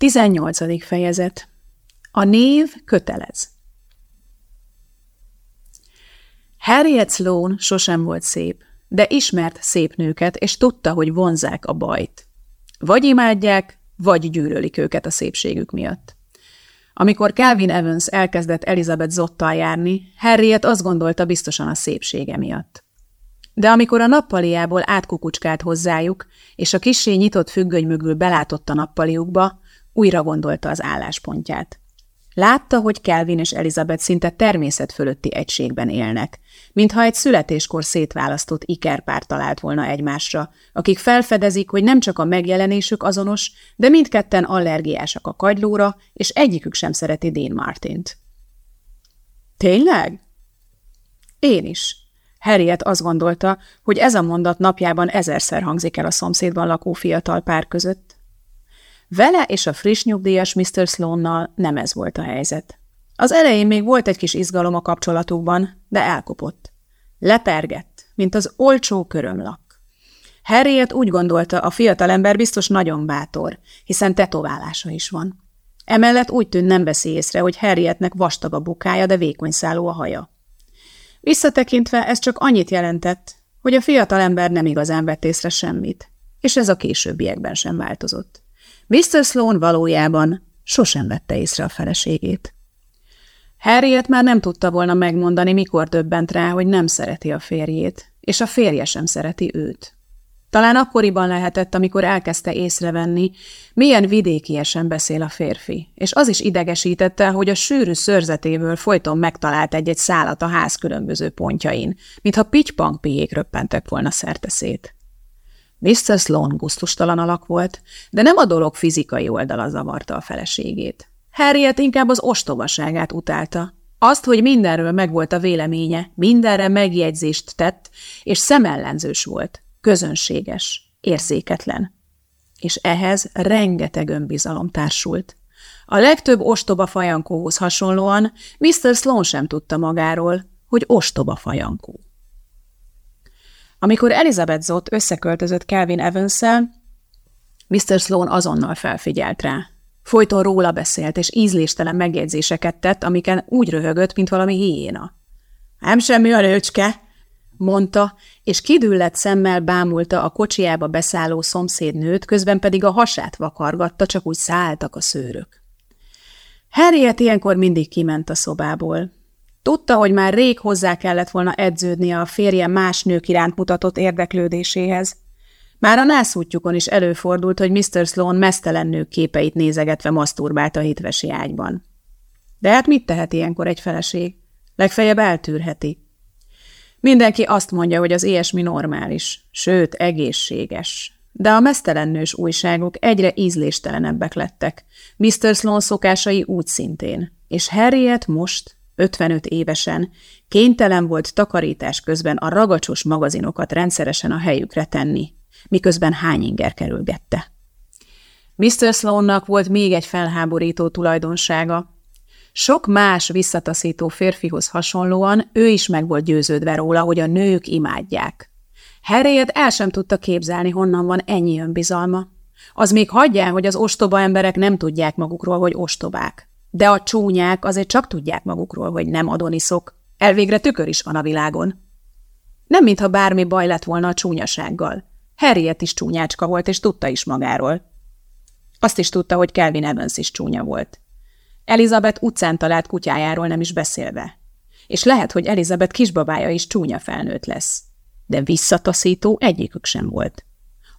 18. fejezet A név kötelez Harriet Sloane sosem volt szép, de ismert szép nőket, és tudta, hogy vonzák a bajt. Vagy imádják, vagy gyűlölik őket a szépségük miatt. Amikor Calvin Evans elkezdett Elizabeth Zottal járni, Harriet azt gondolta biztosan a szépsége miatt. De amikor a nappaliából átkukucskált hozzájuk, és a kissé nyitott függöny mögül belátott a nappaliukba, újra gondolta az álláspontját. Látta, hogy Kelvin és Elizabeth szinte természet fölötti egységben élnek, mintha egy születéskor szétválasztott ikerpár talált volna egymásra, akik felfedezik, hogy nem csak a megjelenésük azonos, de mindketten allergiásak a kagylóra, és egyikük sem szereti Dean Martint. Tényleg? Én is. Harriet azt gondolta, hogy ez a mondat napjában ezerszer hangzik el a szomszédban lakó fiatal pár között. Vele és a friss nyugdíjas Mr. Sloannal nem ez volt a helyzet. Az elején még volt egy kis izgalom a kapcsolatukban, de elkopott. Lepergett, mint az olcsó körömlak. Harriet úgy gondolta, a fiatalember biztos nagyon bátor, hiszen tetoválása is van. Emellett úgy tűnt nem veszi észre, hogy Harrietnek vastag a bukája, de vékony száló a haja. Visszatekintve ez csak annyit jelentett, hogy a fiatalember nem igazán vett észre semmit, és ez a későbbiekben sem változott. Mr. Sloan valójában sosem vette észre a feleségét. Harriet már nem tudta volna megmondani, mikor döbbent rá, hogy nem szereti a férjét, és a férje sem szereti őt. Talán akkoriban lehetett, amikor elkezdte észrevenni, milyen vidékiesen beszél a férfi, és az is idegesítette, hogy a sűrű szörzetéből folyton megtalált egy-egy szálat a ház különböző pontjain, mintha pitypangpiék röppentek volna szerteszét. Mr. Sloan guztustalan alak volt, de nem a dolog fizikai oldala zavarta a feleségét. Harriet inkább az ostobaságát utálta. Azt, hogy mindenről megvolt a véleménye, mindenre megjegyzést tett, és szemellenzős volt, közönséges, érzéketlen. És ehhez rengeteg önbizalom társult. A legtöbb ostoba fajankóhoz hasonlóan Mr. Sloan sem tudta magáról, hogy ostoba fajankó. Amikor Elizabeth Zott összeköltözött Calvin evans Mr. Sloan azonnal felfigyelt rá. Folyton róla beszélt, és ízléstelen megjegyzéseket tett, amiken úgy röhögött, mint valami hiéna. – Nem semmi a nőcske! – mondta, és kidüllett szemmel bámulta a kocsiába beszálló szomszédnőt, közben pedig a hasát vakargatta, csak úgy szálltak a szőrök. Harriet ilyenkor mindig kiment a szobából. Tudta, hogy már rég hozzá kellett volna edződnie a férje más nők iránt mutatott érdeklődéséhez. Már a nászútjukon is előfordult, hogy Mr. Sloan mesztelen nők képeit nézegetve maszturbált a hitvesi ágyban. De hát mit tehet ilyenkor egy feleség? Legfeljebb eltűrheti. Mindenki azt mondja, hogy az ilyesmi normális, sőt, egészséges. De a mesztelennős újságok egyre ízléstelenebbek lettek. Mr. Sloan szokásai úgy szintén. És Harriet most 55 évesen, kénytelen volt takarítás közben a ragacsos magazinokat rendszeresen a helyükre tenni, miközben hányinger kerülgette. Mr. Sloannak volt még egy felháborító tulajdonsága. Sok más visszataszító férfihoz hasonlóan ő is meg volt győződve róla, hogy a nők imádják. Harriet el sem tudta képzelni, honnan van ennyi önbizalma. Az még hagyja, hogy az ostoba emberek nem tudják magukról, hogy ostobák. De a csúnyák azért csak tudják magukról, hogy nem adoniszok. Elvégre tükör is van a világon. Nem mintha bármi baj lett volna a csúnyasággal. Harriet is csúnyácska volt, és tudta is magáról. Azt is tudta, hogy Kelvin Evans is csúnya volt. Elizabeth utcán talált kutyájáról nem is beszélve. És lehet, hogy Elizabeth kisbabája is csúnya felnőtt lesz. De visszataszító egyikük sem volt.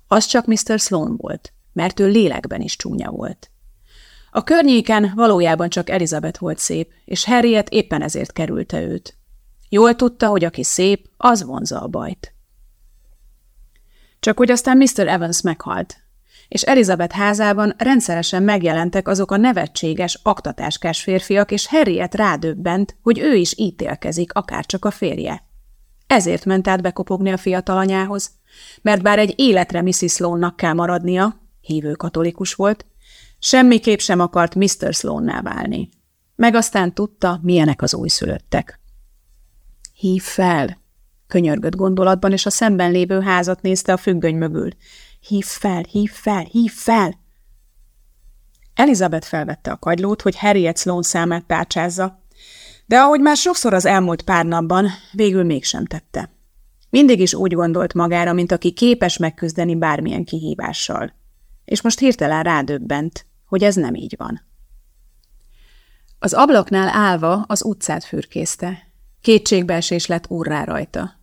Az csak Mr. Sloan volt, mert ő lélekben is csúnya volt. A környéken valójában csak Elizabeth volt szép, és Harriet éppen ezért kerülte őt. Jól tudta, hogy aki szép, az vonza a bajt. Csak hogy aztán Mr. Evans meghalt, és Elizabeth házában rendszeresen megjelentek azok a nevetséges, aktatáskás férfiak, és Harriet rádöbbent, hogy ő is ítélkezik, akárcsak a férje. Ezért ment át bekopogni a fiatal anyához, mert bár egy életre Mrs. Sloannak kell maradnia, hívő katolikus volt, Semmiképp sem akart Mr. Sloan-nál válni. Meg aztán tudta, milyenek az újszülöttek. Hív fel! Könyörgött gondolatban, és a szemben lévő házat nézte a függöny mögül. Hív fel, hív fel, hív fel! Elizabeth felvette a kagylót, hogy Harriet Sloan számát tárcsázza, de ahogy már sokszor az elmúlt pár napban, végül mégsem tette. Mindig is úgy gondolt magára, mint aki képes megküzdeni bármilyen kihívással. És most hirtelen rádöbbent, hogy ez nem így van. Az ablaknál állva az utcát fürkészte. Kétségbeesés lett úrrá rajta.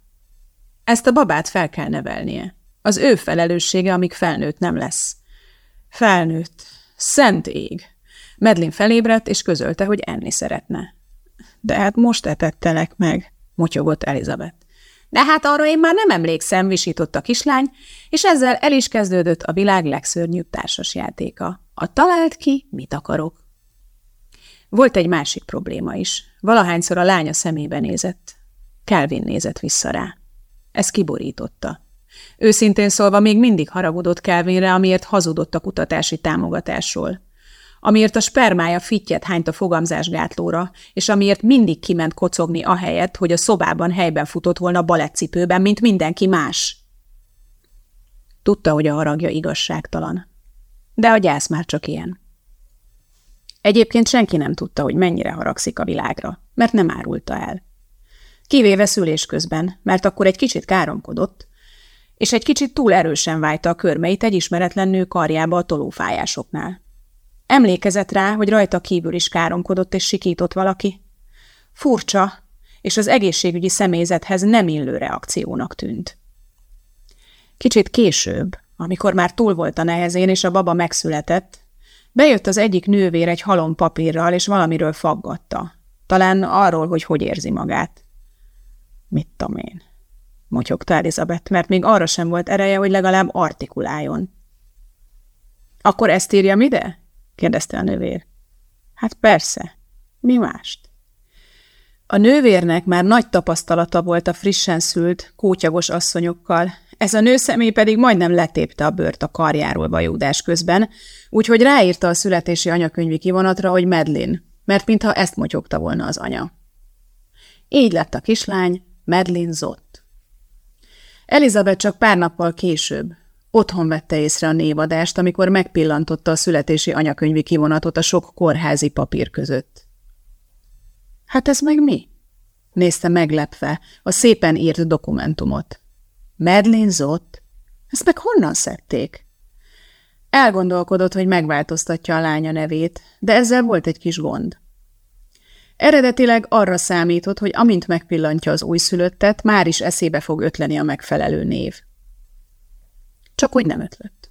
Ezt a babát fel kell nevelnie. Az ő felelőssége, amíg felnőtt nem lesz. Felnőtt. Szent ég. Medlin felébredt, és közölte, hogy enni szeretne. De hát most etettelek meg, motyogott Elizabeth. De hát arra én már nem emlékszem, visított a kislány, és ezzel el is kezdődött a világ legszörnyűbb társasjátéka. A talált ki, mit akarok. Volt egy másik probléma is. Valahányszor a lánya szemébe nézett. Kelvin nézett vissza rá. Ez kiborította. Őszintén szólva még mindig haragudott Kelvinre, amiért hazudott a kutatási támogatásról. Amiért a spermája fittyet hányt a fogamzásgátlóra, és amiért mindig kiment kocogni ahelyett, hogy a szobában helyben futott volna balettcipőben, mint mindenki más. Tudta, hogy a haragja igazságtalan. De a gyász már csak ilyen. Egyébként senki nem tudta, hogy mennyire haragszik a világra, mert nem árulta el. Kivéve szülés közben, mert akkor egy kicsit káromkodott, és egy kicsit túl erősen vájta a körmeit egy ismeretlen nő karjába a tolófájásoknál. Emlékezett rá, hogy rajta kívül is káromkodott és sikított valaki. Furcsa, és az egészségügyi személyzethez nem illő reakciónak tűnt. Kicsit később, amikor már túl volt a nehezén, és a baba megszületett, bejött az egyik nővér egy halom papírral, és valamiről faggatta. Talán arról, hogy hogy érzi magát. Mit tudom én? motyogta Elizabeth, mert még arra sem volt ereje, hogy legalább artikuláljon. Akkor ezt írjam ide? kérdezte a nővér. Hát persze. Mi mást? A nővérnek már nagy tapasztalata volt a frissen szült, kótyagos asszonyokkal, ez a nőszemély pedig majdnem letépte a bőrt a karjáról vajúdás közben, úgyhogy ráírta a születési anyakönyvi kivonatra, hogy Medlin, mert mintha ezt motyogta volna az anya. Így lett a kislány Medlin Zott. Elizabeth csak pár nappal később, otthon vette észre a névadást, amikor megpillantotta a születési anyakönyvi kivonatot a sok kórházi papír között. Hát ez meg mi? Nézte meglepve a szépen írt dokumentumot. Medlin Zott? Ezt meg honnan szedték? Elgondolkodott, hogy megváltoztatja a lánya nevét, de ezzel volt egy kis gond. Eredetileg arra számított, hogy amint megpillantja az újszülöttet, már is eszébe fog ötleni a megfelelő név. Csak hogy nem ötlött.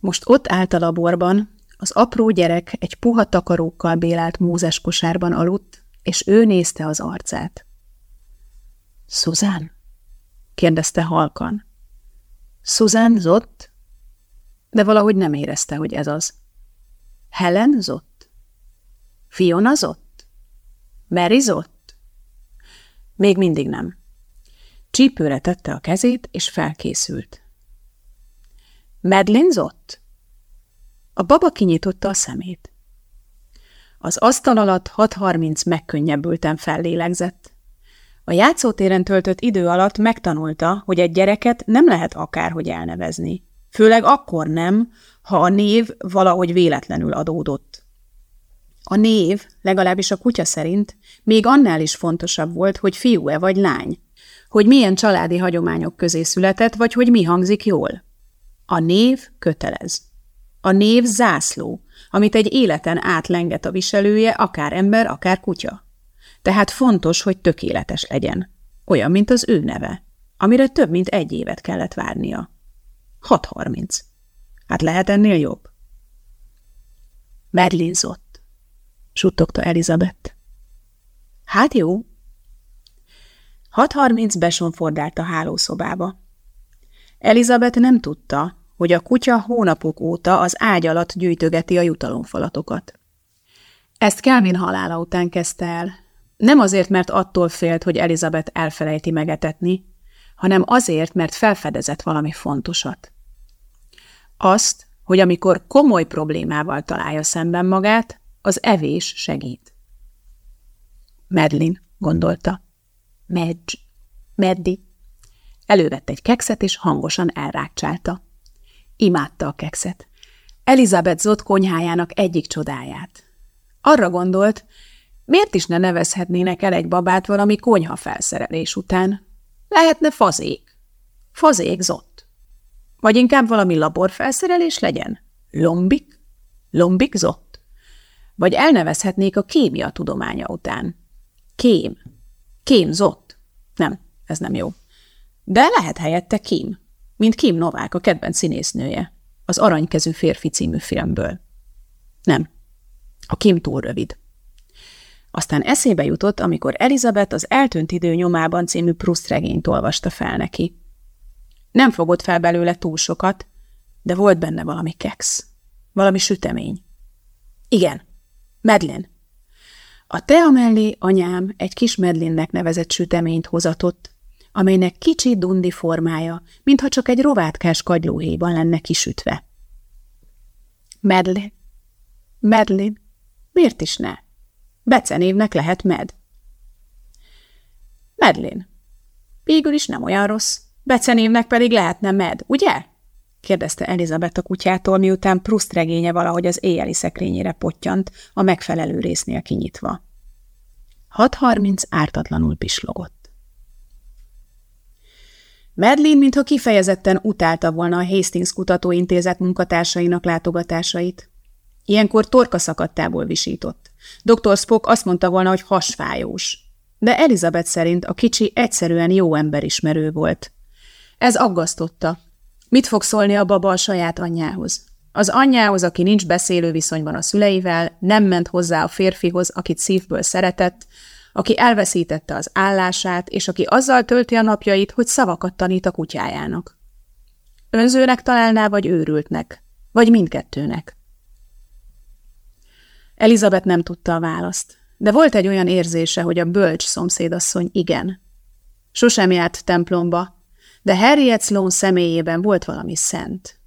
Most ott állt a laborban, az apró gyerek egy puha takarókkal bélált mózes kosárban aludt, és ő nézte az arcát. Szuzán? Kérdezte halkan. Szuzán zott? De valahogy nem érezte, hogy ez az. Helen zott? Fiona zott? Mary zott? Még mindig nem. Csípőre tette a kezét, és felkészült. Medlinzott? A baba kinyitotta a szemét. Az asztal alatt 6.30 megkönnyebbülten fellélegzett. A játszótéren töltött idő alatt megtanulta, hogy egy gyereket nem lehet akárhogy elnevezni. Főleg akkor nem, ha a név valahogy véletlenül adódott. A név, legalábbis a kutya szerint, még annál is fontosabb volt, hogy fiú-e vagy lány, hogy milyen családi hagyományok közé született, vagy hogy mi hangzik jól. A név kötelez. A név zászló, amit egy életen átlenget a viselője, akár ember, akár kutya. Tehát fontos, hogy tökéletes legyen. Olyan, mint az ő neve, amire több mint egy évet kellett várnia. 6.30. Hát lehet ennél jobb? Merlinzott, suttogta Elizabeth. Hát jó. 6.30 besonfordált a hálószobába. Elizabeth nem tudta, hogy a kutya hónapok óta az ágy alatt gyűjtögeti a jutalomfalatokat. Ezt Kelvin halála után kezdte el. Nem azért, mert attól félt, hogy Elizabeth elfelejti megetetni, hanem azért, mert felfedezett valami fontosat. Azt, hogy amikor komoly problémával találja szemben magát, az evés segít. Medlin, gondolta. Medj, Meddi. Elővette egy kekszet, és hangosan elrákcsálta. Imádta a kekszet. Elizabeth Zott konyhájának egyik csodáját. Arra gondolt, miért is ne nevezhetnének el egy babát valami konyha felszerelés után? Lehetne fazék. Fazék Zott. Vagy inkább valami laborfelszerelés legyen? Lombik? Lombik Zott? Vagy elnevezhetnék a kémia tudománya után. Kém. Kém Zott. Nem, ez nem jó. De lehet helyette Kim, mint Kim Novák, a kedvenc színésznője, az Aranykezű férfi című filmből. Nem, a Kim túl rövid. Aztán eszébe jutott, amikor Elizabeth az Eltűnt idő nyomában című Proust regényt olvasta fel neki. Nem fogott fel belőle túl sokat, de volt benne valami keksz, valami sütemény. Igen, Medlin. A tea mellé anyám egy kis Medlinnek nevezett süteményt hozatott, amelynek kicsi dundi formája, mintha csak egy rovátkás kagylóhéjban lenne kisütve. Medlin. Medlin. Miért is ne? Becenévnek lehet Med. Medlin. Végül is nem olyan rossz. Becenévnek pedig lehetne Med, ugye? kérdezte Elizabeth a kutyától, miután Proust regénye valahogy az éjjeli szekrényére pottyant, a megfelelő résznél kinyitva. 6.30 ártatlanul pislogott. Medlin, mintha kifejezetten utálta volna a Hastings Kutatóintézet munkatársainak látogatásait. Ilyenkor torka szakadtából visított. Dr. Spock azt mondta volna, hogy hasfájós. De Elizabeth szerint a kicsi egyszerűen jó emberismerő volt. Ez aggasztotta. Mit fog szólni a baba a saját anyjához? Az anyjához, aki nincs beszélő viszonyban a szüleivel, nem ment hozzá a férfihoz, akit szívből szeretett, aki elveszítette az állását, és aki azzal tölti a napjait, hogy szavakat tanít a kutyájának. Önzőnek találná, vagy őrültnek, vagy mindkettőnek. Elizabeth nem tudta a választ, de volt egy olyan érzése, hogy a bölcs szomszédasszony igen. Sosem járt templomba, de Harriet Sloan személyében volt valami szent.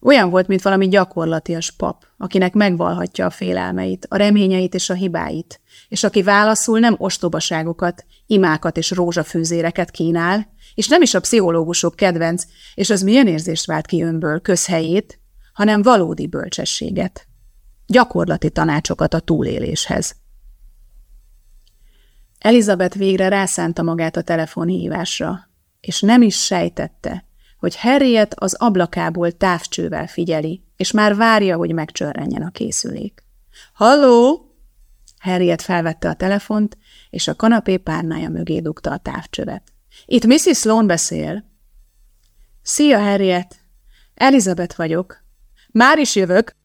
Olyan volt, mint valami gyakorlatias pap, akinek megvalhatja a félelmeit, a reményeit és a hibáit, és aki válaszul nem ostobaságokat, imákat és rózsafűzéreket kínál, és nem is a pszichológusok kedvenc, és az milyen érzést vált ki önből, közhelyét, hanem valódi bölcsességet. Gyakorlati tanácsokat a túléléshez. Elizabeth végre rászánta magát a telefonhívásra, és nem is sejtette, hogy Harriet az ablakából távcsővel figyeli, és már várja, hogy megcsörrenjen a készülék. – Halló! Harriet felvette a telefont, és a kanapé párnája mögé dugta a távcsövet. – Itt Mrs. Sloan beszél. – Szia, Harriet! Elizabeth vagyok. – Már is jövök!